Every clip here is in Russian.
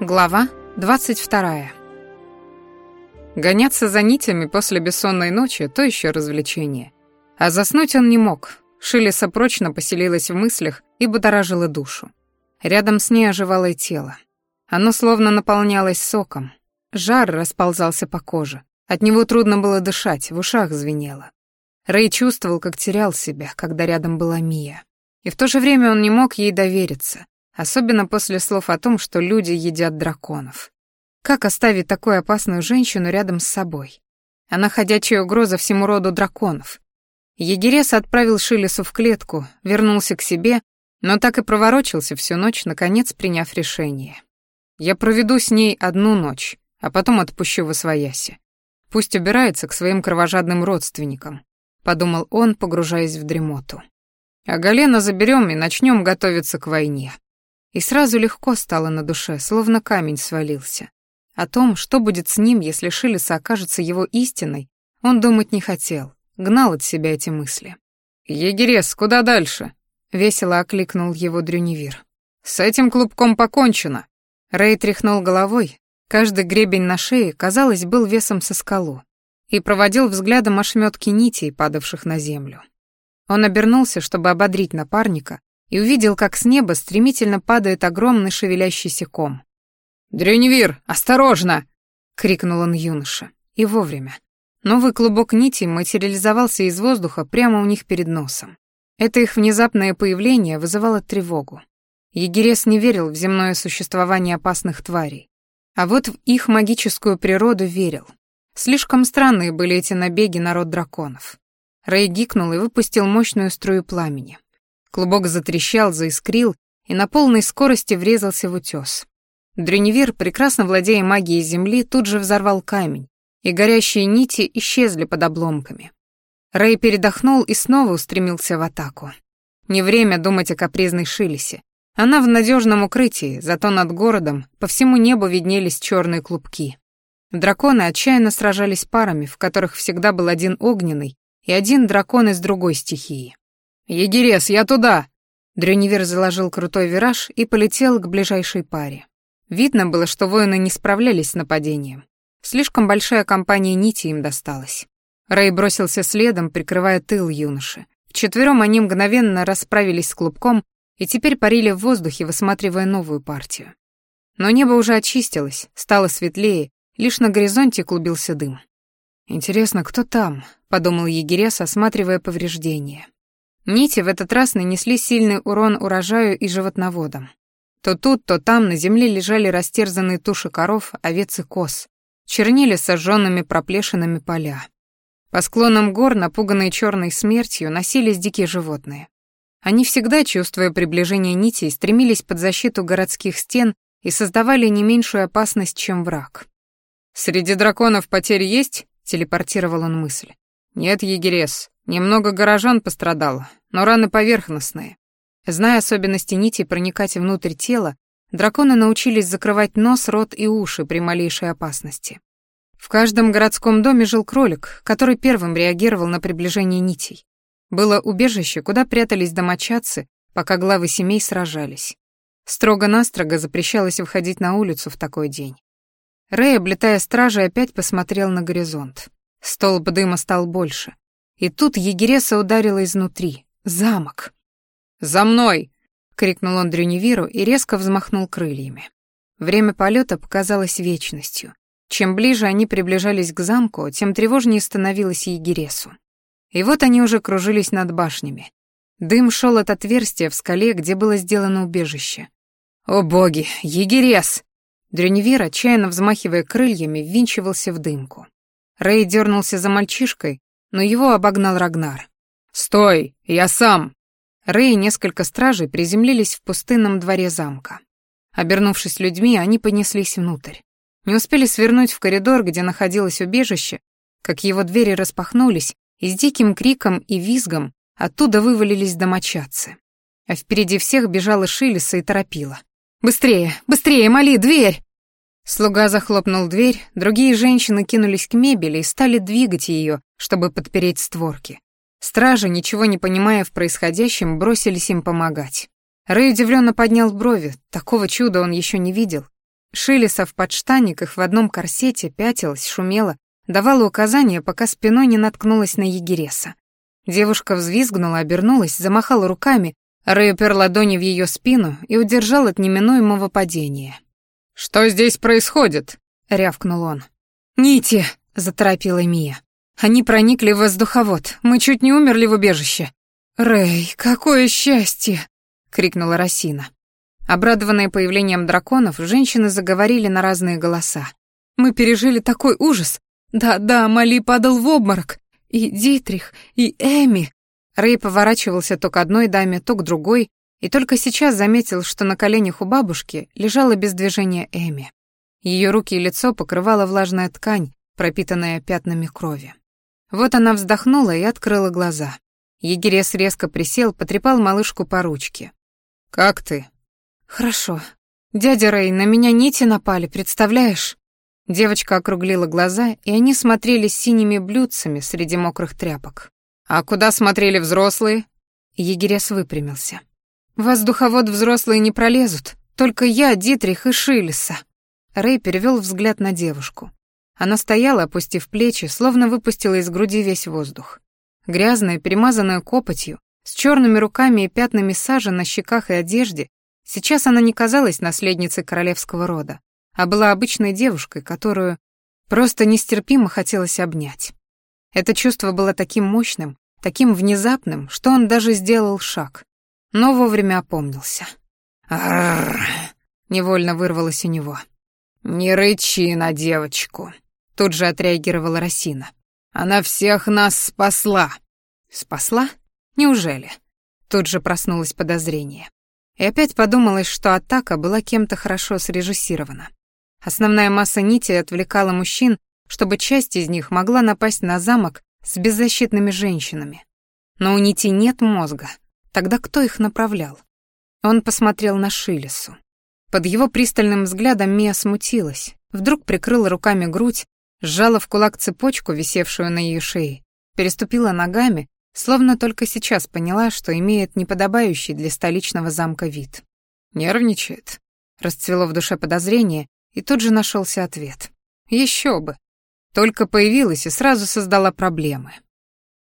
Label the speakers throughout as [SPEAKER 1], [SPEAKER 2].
[SPEAKER 1] Глава 22. Гоняться за нитями после бессонной ночи — то еще развлечение. А заснуть он не мог. Шилиса прочно поселилась в мыслях и будоражила душу. Рядом с ней оживало и тело. Оно словно наполнялось соком. Жар расползался по коже. От него трудно было дышать, в ушах звенело. Рэй чувствовал, как терял себя, когда рядом была Мия. И в то же время он не мог ей довериться, Особенно после слов о том, что люди едят драконов. Как оставить такую опасную женщину рядом с собой? Она ходячая угроза всему роду драконов. Егерес отправил Шилесу в клетку, вернулся к себе, но так и проворочился всю ночь, наконец приняв решение. Я проведу с ней одну ночь, а потом отпущу в освояси. Пусть убирается к своим кровожадным родственникам, подумал он, погружаясь в дремоту. А Галена заберем и начнем готовиться к войне. И сразу легко стало на душе, словно камень свалился. О том, что будет с ним, если Шилеса окажется его истиной, он думать не хотел, гнал от себя эти мысли. «Егерес, куда дальше?» — весело окликнул его Дрюневир. «С этим клубком покончено». Рэй тряхнул головой, каждый гребень на шее, казалось, был весом со скалу, и проводил взглядом ошметки нитей, падавших на землю. Он обернулся, чтобы ободрить напарника, и увидел, как с неба стремительно падает огромный шевелящийся ком. «Дрюневир, осторожно!» — крикнул он юноше. И вовремя. Новый клубок нитей материализовался из воздуха прямо у них перед носом. Это их внезапное появление вызывало тревогу. Егерес не верил в земное существование опасных тварей. А вот в их магическую природу верил. Слишком странные были эти набеги на род драконов. Рэй гикнул и выпустил мощную струю пламени. Клубок затрещал, заискрил и на полной скорости врезался в утес. Дреневир, прекрасно владея магией земли, тут же взорвал камень, и горящие нити исчезли под обломками. Рэй передохнул и снова устремился в атаку. Не время думать о капризной Шилисе. Она в надежном укрытии, зато над городом по всему небу виднелись черные клубки. Драконы отчаянно сражались парами, в которых всегда был один огненный и один дракон из другой стихии. «Егерес, я туда!» Дрюнивер заложил крутой вираж и полетел к ближайшей паре. Видно было, что воины не справлялись с нападением. Слишком большая компания нити им досталась. Рэй бросился следом, прикрывая тыл юноши. Вчетвером они мгновенно расправились с клубком и теперь парили в воздухе, высматривая новую партию. Но небо уже очистилось, стало светлее, лишь на горизонте клубился дым. «Интересно, кто там?» — подумал егерес, осматривая повреждения. Нити в этот раз нанесли сильный урон урожаю и животноводам. То тут, то там на земле лежали растерзанные туши коров, овец и коз. Чернили сожженными проплешинами поля. По склонам гор, напуганные черной смертью, носились дикие животные. Они всегда, чувствуя приближение нитей, стремились под защиту городских стен и создавали не меньшую опасность, чем враг. «Среди драконов потери есть?» — телепортировал он мысль. «Нет, егерес, немного горожан пострадало, но раны поверхностные. Зная особенности нити проникать внутрь тела, драконы научились закрывать нос, рот и уши при малейшей опасности. В каждом городском доме жил кролик, который первым реагировал на приближение нитей. Было убежище, куда прятались домочадцы, пока главы семей сражались. Строго-настрого запрещалось выходить на улицу в такой день. Рэй, облетая стражи, опять посмотрел на горизонт. Столб дыма стал больше. И тут егереса ударила изнутри. Замок. «За мной!» — крикнул он Дрюневиру и резко взмахнул крыльями. Время полета показалось вечностью. Чем ближе они приближались к замку, тем тревожнее становилось Егересу. И вот они уже кружились над башнями. Дым шел от отверстия в скале, где было сделано убежище. «О боги! Егерес!» Дрюневир, отчаянно взмахивая крыльями, ввинчивался в дымку. Рэй дернулся за мальчишкой, но его обогнал Рагнар. «Стой! Я сам!» Рэй и несколько стражей приземлились в пустынном дворе замка. Обернувшись людьми, они понеслись внутрь. Не успели свернуть в коридор, где находилось убежище, как его двери распахнулись, и с диким криком и визгом оттуда вывалились домочадцы. А впереди всех бежала Шилиса и торопила. «Быстрее! Быстрее! Моли, дверь!» Слуга захлопнул дверь, другие женщины кинулись к мебели и стали двигать ее, чтобы подпереть створки. Стражи, ничего не понимая в происходящем, бросились им помогать. Рэй удивленно поднял брови, такого чуда он еще не видел. Шилиса в подштаниках в одном корсете пятилась, шумела, давала указания, пока спиной не наткнулась на егереса. Девушка взвизгнула, обернулась, замахала руками, Рэй упер ладони в ее спину и удержал от неминуемого падения. «Что здесь происходит?» — рявкнул он. «Нити!» — заторопила Мия. «Они проникли в воздуховод. Мы чуть не умерли в убежище». «Рэй, какое счастье!» — крикнула Росина. Обрадованные появлением драконов, женщины заговорили на разные голоса. «Мы пережили такой ужас! Да-да, Мали падал в обморок! И Дитрих, и Эми!» Рэй поворачивался то к одной даме, то к другой, и только сейчас заметил, что на коленях у бабушки лежала без движения Эми. Ее руки и лицо покрывала влажная ткань, пропитанная пятнами крови. Вот она вздохнула и открыла глаза. Егерес резко присел, потрепал малышку по ручке. «Как ты?» «Хорошо. Дядя Рэй, на меня нити напали, представляешь?» Девочка округлила глаза, и они смотрели синими блюдцами среди мокрых тряпок. «А куда смотрели взрослые?» Егерес выпрямился. «В воздуховод взрослые не пролезут, только я, Дитрих и Шилеса». Рэй перевел взгляд на девушку. Она стояла, опустив плечи, словно выпустила из груди весь воздух. Грязная, перемазанная копотью, с черными руками и пятнами сажи на щеках и одежде, сейчас она не казалась наследницей королевского рода, а была обычной девушкой, которую просто нестерпимо хотелось обнять. Это чувство было таким мощным, таким внезапным, что он даже сделал шаг, но вовремя опомнился. «Арррр!» — невольно вырвалось у него. «Не рычи на девочку», — тут же отреагировала Росина. «Она всех нас спасла». «Спасла? Неужели?» Тут же проснулось подозрение. И опять подумалось, что атака была кем-то хорошо срежиссирована. Основная масса нитей отвлекала мужчин чтобы часть из них могла напасть на замок с беззащитными женщинами. Но у Нити нет мозга. Тогда кто их направлял? Он посмотрел на Шилесу. Под его пристальным взглядом Мия смутилась, вдруг прикрыла руками грудь, сжала в кулак цепочку, висевшую на ее шее, переступила ногами, словно только сейчас поняла, что имеет неподобающий для столичного замка вид. «Нервничает?» Расцвело в душе подозрение, и тут же нашелся ответ. Еще бы. Только появилась и сразу создала проблемы.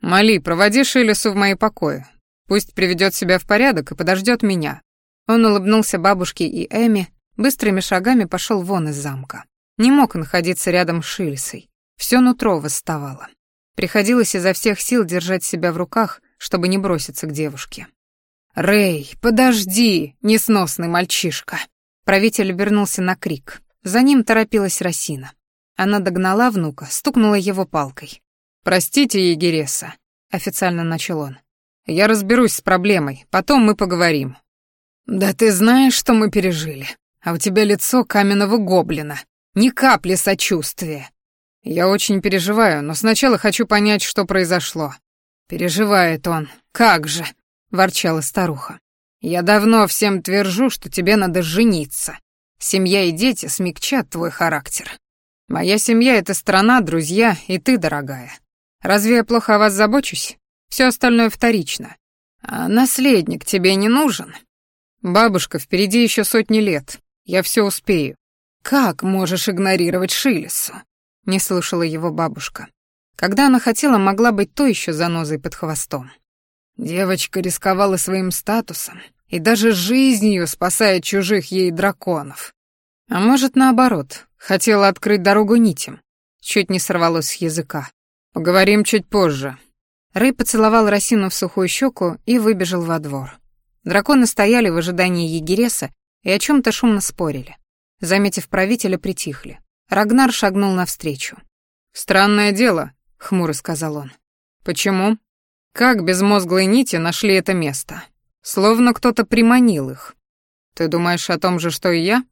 [SPEAKER 1] «Мали, проводи Шилесу в мои покои. Пусть приведет себя в порядок и подождет меня». Он улыбнулся бабушке и Эми, быстрыми шагами пошел вон из замка. Не мог находиться рядом с Шилесой. Все нутро восставало. Приходилось изо всех сил держать себя в руках, чтобы не броситься к девушке. «Рэй, подожди, несносный мальчишка!» Правитель вернулся на крик. За ним торопилась Росина. Она догнала внука, стукнула его палкой. «Простите, Егереса», — официально начал он. «Я разберусь с проблемой, потом мы поговорим». «Да ты знаешь, что мы пережили, а у тебя лицо каменного гоблина, ни капли сочувствия». «Я очень переживаю, но сначала хочу понять, что произошло». «Переживает он, как же», — ворчала старуха. «Я давно всем твержу, что тебе надо жениться. Семья и дети смягчат твой характер. Моя семья — это страна, друзья и ты, дорогая. Разве я плохо о вас забочусь? Все остальное вторично. А наследник тебе не нужен? Бабушка, впереди еще сотни лет. Я все успею. Как можешь игнорировать Шилесу? Не слушала его бабушка. Когда она хотела, могла быть то еще занозой под хвостом. Девочка рисковала своим статусом и даже жизнью, спасая чужих ей драконов. А может, наоборот, хотела открыть дорогу нитям. Чуть не сорвалось с языка. Поговорим чуть позже. Рэй поцеловал Росину в сухую щеку и выбежал во двор. Драконы стояли в ожидании Егереса и о чем то шумно спорили. Заметив правителя, притихли. Рагнар шагнул навстречу. «Странное дело», — хмуро сказал он. «Почему? Как безмозглые нити нашли это место? Словно кто-то приманил их. Ты думаешь о том же, что и я?»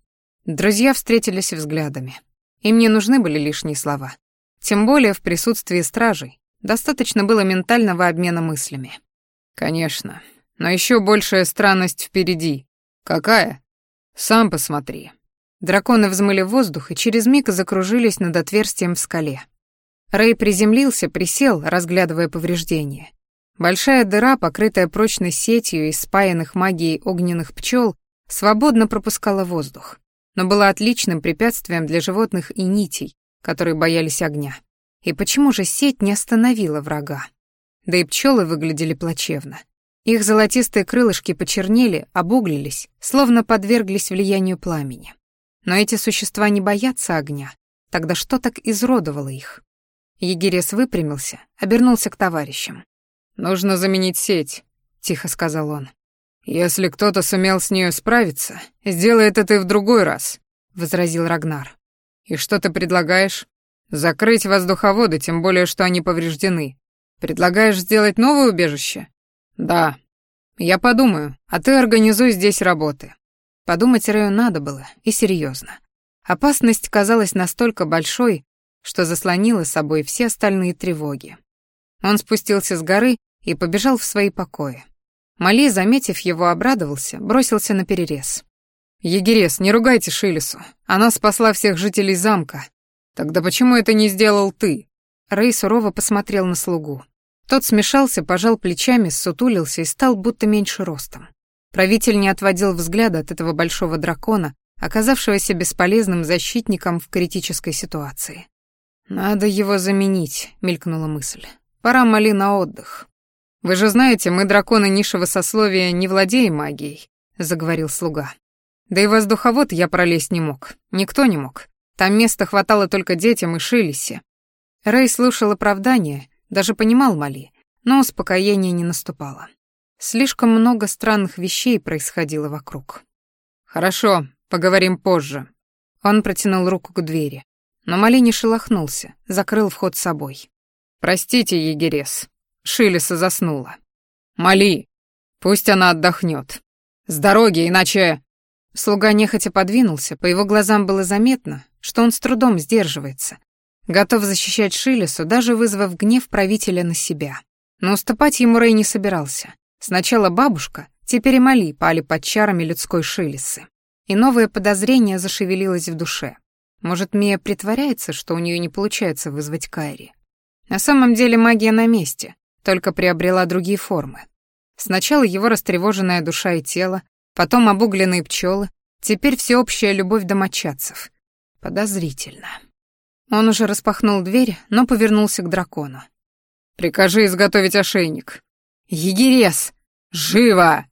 [SPEAKER 1] Друзья встретились взглядами. Им не нужны были лишние слова. Тем более в присутствии стражей. Достаточно было ментального обмена мыслями. Конечно. Но еще большая странность впереди. Какая? Сам посмотри. Драконы взмыли в воздух и через миг закружились над отверстием в скале. Рэй приземлился, присел, разглядывая повреждения. Большая дыра, покрытая прочной сетью из спаянных магией огненных пчел, свободно пропускала воздух. но было отличным препятствием для животных и нитей, которые боялись огня. И почему же сеть не остановила врага? Да и пчелы выглядели плачевно. Их золотистые крылышки почернели, обуглились, словно подверглись влиянию пламени. Но эти существа не боятся огня. Тогда что так изродовало их? Егерес выпрямился, обернулся к товарищам. «Нужно заменить сеть», — тихо сказал он. «Если кто-то сумел с нею справиться, сделай это ты в другой раз», — возразил Рагнар. «И что ты предлагаешь?» «Закрыть воздуховоды, тем более, что они повреждены. Предлагаешь сделать новое убежище?» «Да». «Я подумаю, а ты организуй здесь работы». Подумать Рэю надо было, и серьезно. Опасность казалась настолько большой, что заслонила собой все остальные тревоги. Он спустился с горы и побежал в свои покои. Мали, заметив его, обрадовался, бросился на перерез. «Егерес, не ругайте Шилесу. Она спасла всех жителей замка. Тогда почему это не сделал ты?» Рэй сурово посмотрел на слугу. Тот смешался, пожал плечами, сутулился и стал будто меньше ростом. Правитель не отводил взгляда от этого большого дракона, оказавшегося бесполезным защитником в критической ситуации. «Надо его заменить», — мелькнула мысль. «Пора Мали на отдых». «Вы же знаете, мы, драконы низшего сословия, не владеем магией», — заговорил слуга. «Да и воздуховод я пролезть не мог. Никто не мог. Там места хватало только детям и Шилисе». Рэй слушал оправдание, даже понимал Мали, но успокоение не наступало. Слишком много странных вещей происходило вокруг. «Хорошо, поговорим позже». Он протянул руку к двери, но Мали не шелохнулся, закрыл вход собой. «Простите, егерес, Шилиса заснула. Мали, пусть она отдохнет. С дороги, иначе...» Слуга нехотя подвинулся, по его глазам было заметно, что он с трудом сдерживается, готов защищать Шилесу, даже вызвав гнев правителя на себя. Но уступать ему Рэй не собирался. Сначала бабушка, теперь и Мали пали под чарами людской Шилесы. И новое подозрение зашевелилось в душе. Может, Мия притворяется, что у нее не получается вызвать Кайри. На самом деле магия на месте, только приобрела другие формы. Сначала его растревоженная душа и тело, потом обугленные пчелы, теперь всеобщая любовь домочадцев. Подозрительно. Он уже распахнул дверь, но повернулся к дракону. «Прикажи изготовить ошейник». «Егерес! Живо!»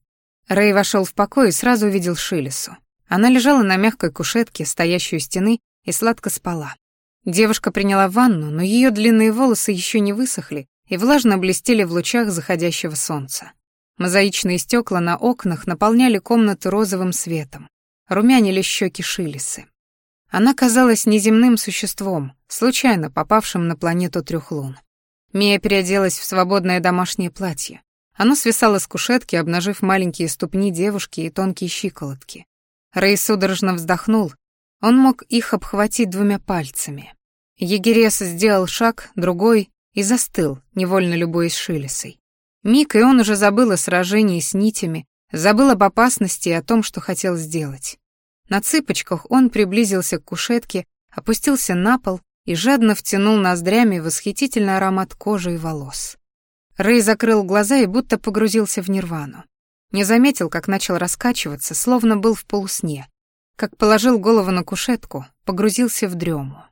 [SPEAKER 1] Рэй вошел в покой и сразу увидел Шилесу. Она лежала на мягкой кушетке, стоящей у стены, и сладко спала. Девушка приняла ванну, но ее длинные волосы еще не высохли и влажно блестели в лучах заходящего солнца. Мозаичные стекла на окнах наполняли комнаты розовым светом, румянили щеки Шилисы. Она казалась неземным существом, случайно попавшим на планету трех лун. Мия переоделась в свободное домашнее платье. Оно свисало с кушетки, обнажив маленькие ступни девушки и тонкие щиколотки. Рэй судорожно вздохнул. Он мог их обхватить двумя пальцами. Егерес сделал шаг, другой, и застыл, невольно любуясь Шилесой. Миг, и он уже забыл о сражении с нитями, забыл об опасности и о том, что хотел сделать. На цыпочках он приблизился к кушетке, опустился на пол и жадно втянул ноздрями восхитительный аромат кожи и волос. Рэй закрыл глаза и будто погрузился в нирвану. Не заметил, как начал раскачиваться, словно был в полусне. Как положил голову на кушетку, погрузился в дрему.